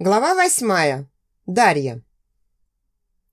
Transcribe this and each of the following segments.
Глава восьмая. Дарья.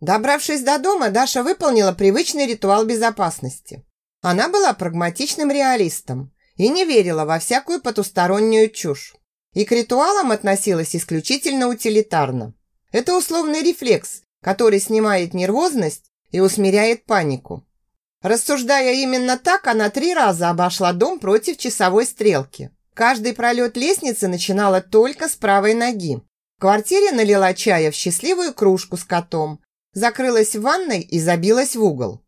Добравшись до дома, Даша выполнила привычный ритуал безопасности. Она была прагматичным реалистом и не верила во всякую потустороннюю чушь. И к ритуалам относилась исключительно утилитарно. Это условный рефлекс, который снимает нервозность и усмиряет панику. Рассуждая именно так, она три раза обошла дом против часовой стрелки. Каждый пролет лестницы начинала только с правой ноги, в квартире налила чая в счастливую кружку с котом, закрылась в ванной и забилась в угол.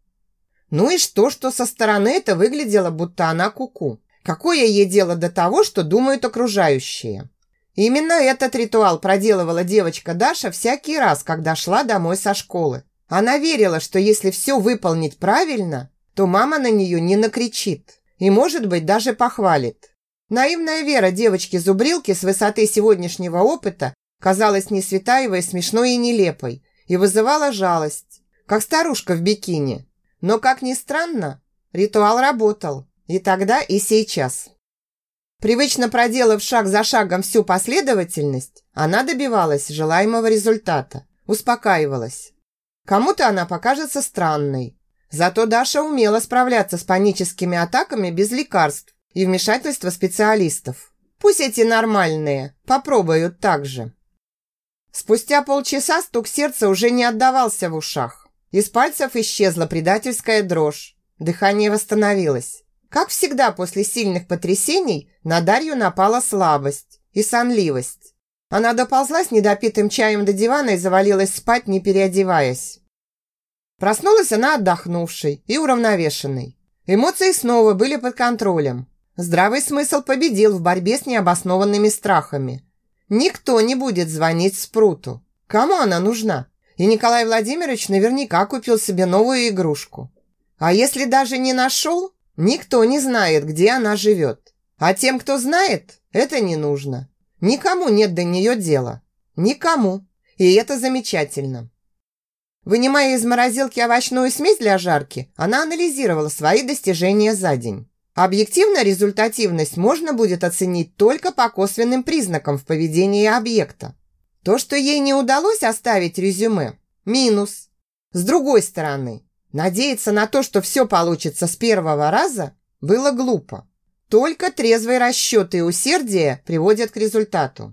Ну и что, что со стороны это выглядело, будто она куку. -ку. Какое ей дело до того, что думают окружающие? Именно этот ритуал проделывала девочка Даша всякий раз, когда шла домой со школы. Она верила, что если все выполнить правильно, то мама на нее не накричит и, может быть, даже похвалит. Наивная вера девочки-зубрилки с высоты сегодняшнего опыта казалась Несветаевой смешной и нелепой и вызывала жалость, как старушка в бикини. Но, как ни странно, ритуал работал и тогда, и сейчас. Привычно проделав шаг за шагом всю последовательность, она добивалась желаемого результата, успокаивалась. Кому-то она покажется странной. Зато Даша умела справляться с паническими атаками без лекарств и вмешательства специалистов. Пусть эти нормальные попробуют так же. Спустя полчаса стук сердца уже не отдавался в ушах. Из пальцев исчезла предательская дрожь. Дыхание восстановилось. Как всегда после сильных потрясений на Дарью напала слабость и сонливость. Она доползла с недопитым чаем до дивана и завалилась спать, не переодеваясь. Проснулась она отдохнувшей и уравновешенной. Эмоции снова были под контролем. Здравый смысл победил в борьбе с необоснованными страхами. Никто не будет звонить Спруту. Кому она нужна? И Николай Владимирович наверняка купил себе новую игрушку. А если даже не нашел, никто не знает, где она живет. А тем, кто знает, это не нужно. Никому нет до нее дела. Никому. И это замечательно. Вынимая из морозилки овощную смесь для жарки, она анализировала свои достижения за день. Объективно результативность можно будет оценить только по косвенным признакам в поведении объекта. То, что ей не удалось оставить резюме – минус. С другой стороны, надеяться на то, что все получится с первого раза, было глупо. Только трезвый расчет и усердие приводят к результату.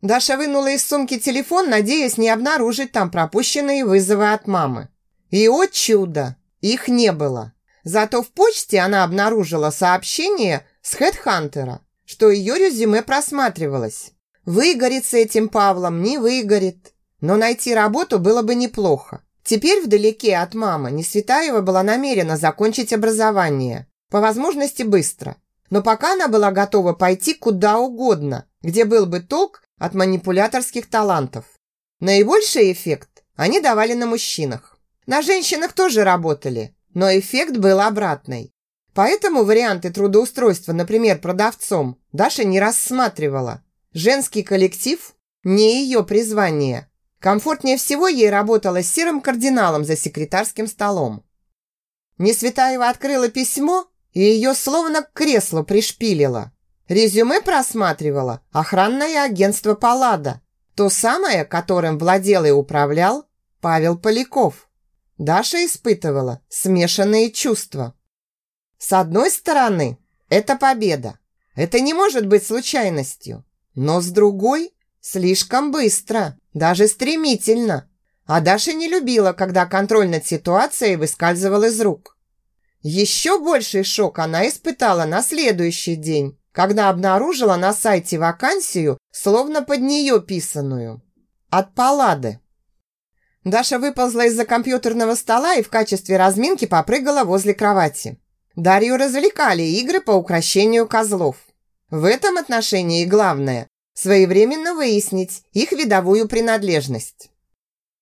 Даша вынула из сумки телефон, надеясь не обнаружить там пропущенные вызовы от мамы. И, о чудо, их не было. Зато в почте она обнаружила сообщение с хедхантера, что ее резюме просматривалось. Выгорит с этим Павлом, не выгорит. Но найти работу было бы неплохо. Теперь вдалеке от мамы Несветаева была намерена закончить образование. По возможности быстро. Но пока она была готова пойти куда угодно, где был бы толк от манипуляторских талантов. Наибольший эффект они давали на мужчинах. На женщинах тоже работали, но эффект был обратный. Поэтому варианты трудоустройства, например, продавцом, Даша не рассматривала. Женский коллектив – не ее призвание. Комфортнее всего ей работала с серым кардиналом за секретарским столом. Несветаева открыла письмо, и ее словно к креслу пришпилило. Резюме просматривала охранное агентство «Паллада», то самое, которым владел и управлял Павел Поляков. Даша испытывала смешанные чувства. С одной стороны, это победа. Это не может быть случайностью. Но с другой, слишком быстро, даже стремительно. А Даша не любила, когда контроль над ситуацией выскальзывал из рук. Еще больший шок она испытала на следующий день, когда обнаружила на сайте вакансию, словно под нее писанную. От Паллады. Даша выползла из-за компьютерного стола и в качестве разминки попрыгала возле кровати. Дарью развлекали игры по украшению козлов. В этом отношении главное – своевременно выяснить их видовую принадлежность.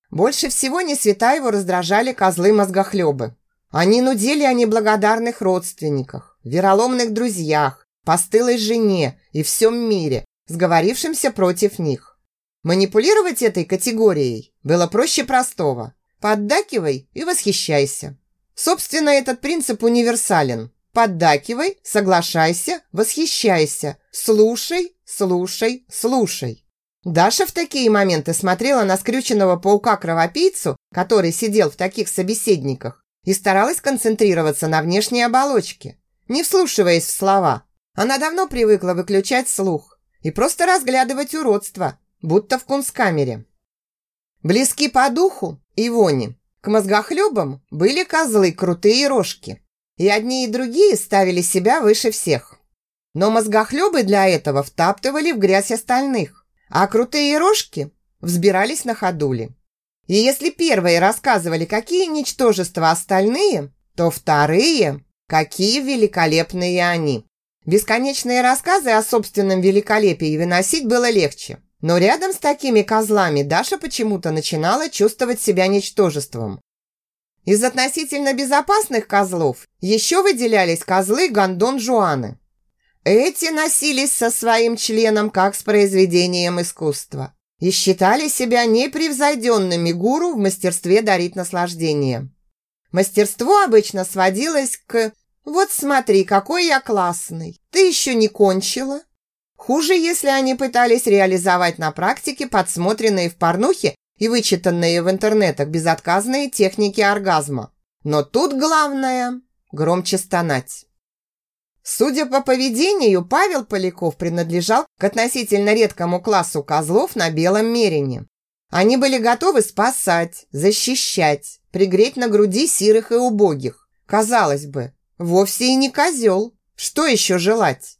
Больше всего Несветаеву раздражали козлы-мозгохлебы. Они нудили о неблагодарных родственниках, вероломных друзьях, постылой жене и всем мире, сговорившимся против них. Манипулировать этой категорией было проще простого. Поддакивай и восхищайся. Собственно, этот принцип универсален. Поддакивай, соглашайся, восхищайся. Слушай, слушай, слушай. Даша в такие моменты смотрела на скрюченного паука-кровопийцу, который сидел в таких собеседниках, и старалась концентрироваться на внешней оболочке, не вслушиваясь в слова. Она давно привыкла выключать слух и просто разглядывать уродство, будто в кунсткамере. Близки по духу и вони. К мозгохлебам были козлы крутые рожки, и одни и другие ставили себя выше всех. Но мозгохлебы для этого втаптывали в грязь остальных а крутые рожки взбирались на ходули. И если первые рассказывали, какие ничтожества остальные, то вторые, какие великолепные они. Бесконечные рассказы о собственном великолепии выносить было легче. Но рядом с такими козлами Даша почему-то начинала чувствовать себя ничтожеством. Из относительно безопасных козлов еще выделялись козлы Гондон Жуаны. Эти носились со своим членом как с произведением искусства и считали себя непревзойденными гуру в мастерстве дарить наслаждение. Мастерство обычно сводилось к «Вот смотри, какой я классный! Ты еще не кончила?» Хуже, если они пытались реализовать на практике подсмотренные в порнухе и вычитанные в интернетах безотказные техники оргазма. Но тут главное – громче стонать. Судя по поведению, Павел Поляков принадлежал к относительно редкому классу козлов на Белом Мерине. Они были готовы спасать, защищать, пригреть на груди сирых и убогих. Казалось бы, вовсе и не козел. Что еще желать?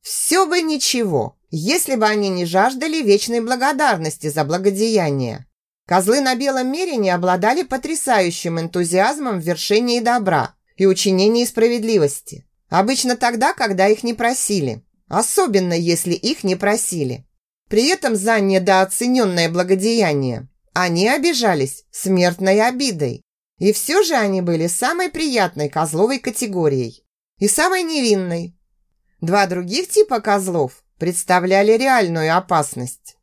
Все бы ничего, если бы они не жаждали вечной благодарности за благодеяние. Козлы на Белом Мерине обладали потрясающим энтузиазмом в вершении добра и учинении справедливости. Обычно тогда, когда их не просили. Особенно, если их не просили. При этом за недооцененное благодеяние они обижались смертной обидой. И все же они были самой приятной козловой категорией. И самой невинной. Два других типа козлов представляли реальную опасность.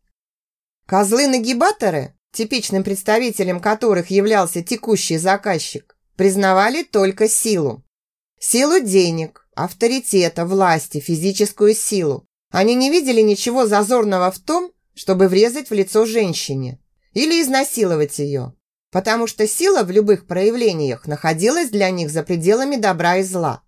Козлы-нагибаторы, типичным представителем которых являлся текущий заказчик, признавали только силу. Силу денег, авторитета, власти, физическую силу. Они не видели ничего зазорного в том, чтобы врезать в лицо женщине или изнасиловать ее, потому что сила в любых проявлениях находилась для них за пределами добра и зла.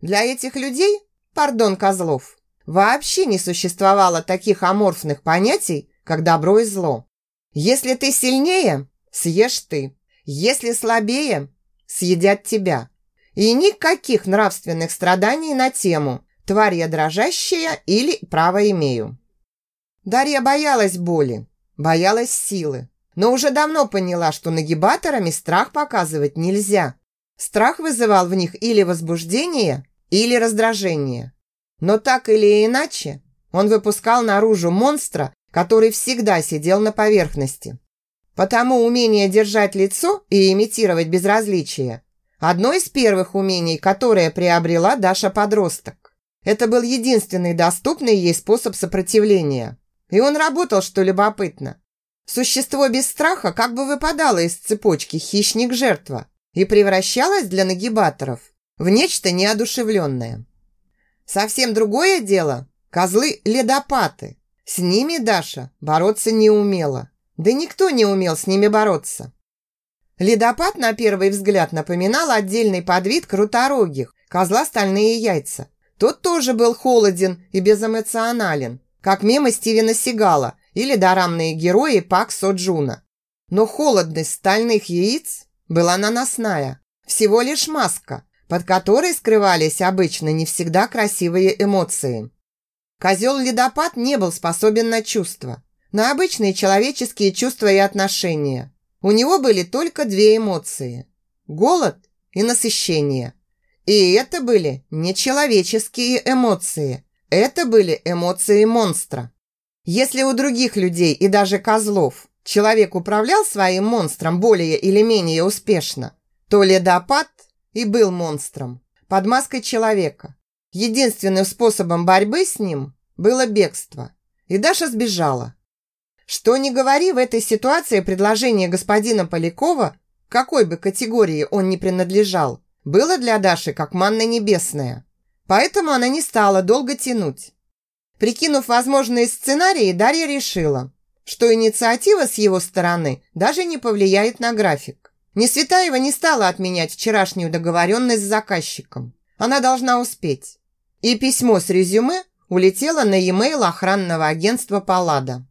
Для этих людей, пардон, козлов, вообще не существовало таких аморфных понятий, как добро и зло. Если ты сильнее, съешь ты. Если слабее, съедят тебя. И никаких нравственных страданий на тему «тварь я дрожащая» или «право имею». Дарья боялась боли, боялась силы, но уже давно поняла, что нагибаторами страх показывать нельзя. Страх вызывал в них или возбуждение, или раздражение. Но так или иначе, он выпускал наружу монстра, который всегда сидел на поверхности. Потому умение держать лицо и имитировать безразличие Одно из первых умений, которое приобрела Даша-подросток. Это был единственный доступный ей способ сопротивления. И он работал, что любопытно. Существо без страха как бы выпадало из цепочки хищник-жертва и превращалось для нагибаторов в нечто неодушевленное. Совсем другое дело – козлы-ледопаты. С ними Даша бороться не умела. Да никто не умел с ними бороться. Ледопад на первый взгляд напоминал отдельный подвид круторогих, козла стальные яйца. Тот тоже был холоден и безэмоционален, как мемы Стивена Сигала или дорамные герои Пак Соджуна. Но холодность стальных яиц была наносная, всего лишь маска, под которой скрывались обычно не всегда красивые эмоции. Козел-ледопад не был способен на чувства, на обычные человеческие чувства и отношения. У него были только две эмоции – голод и насыщение. И это были не человеческие эмоции, это были эмоции монстра. Если у других людей и даже козлов человек управлял своим монстром более или менее успешно, то ледопад и был монстром под маской человека. Единственным способом борьбы с ним было бегство. И Даша сбежала. Что ни говори, в этой ситуации предложение господина Полякова, какой бы категории он ни принадлежал, было для Даши как манна небесная. Поэтому она не стала долго тянуть. Прикинув возможные сценарии, Дарья решила, что инициатива с его стороны даже не повлияет на график. Несветаева не стала отменять вчерашнюю договоренность с заказчиком. Она должна успеть. И письмо с резюме улетело на e-mail охранного агентства «Паллада».